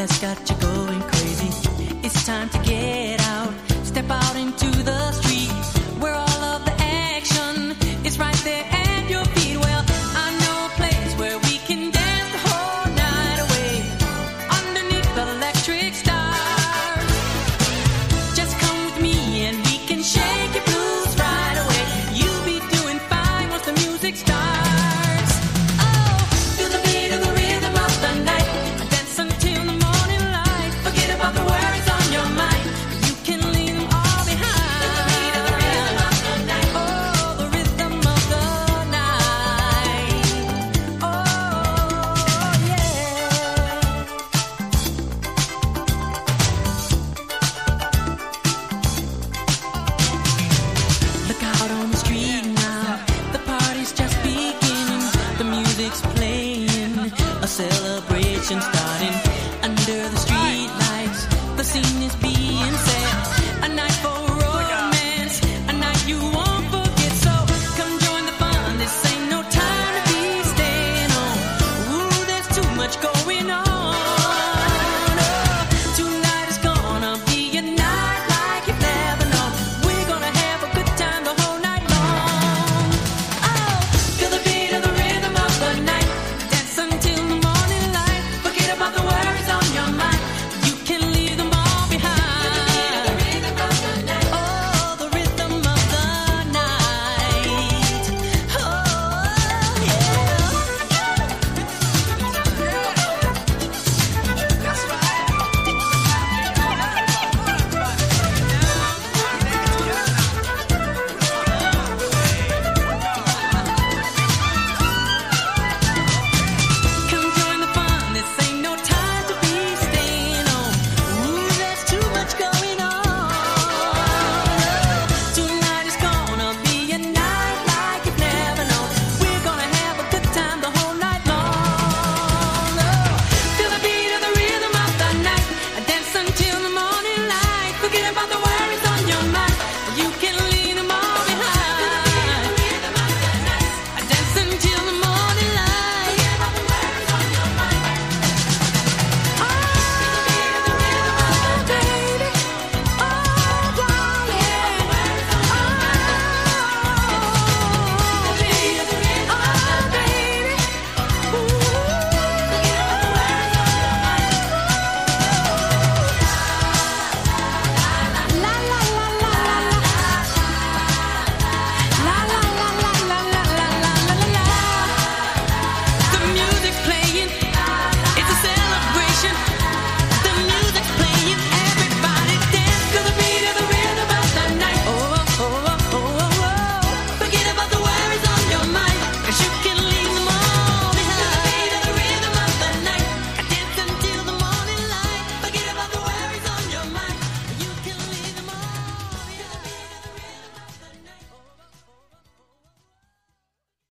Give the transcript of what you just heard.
has got you going crazy. It's time to get out, step out into the starting under the streetlights. The scene is beautiful.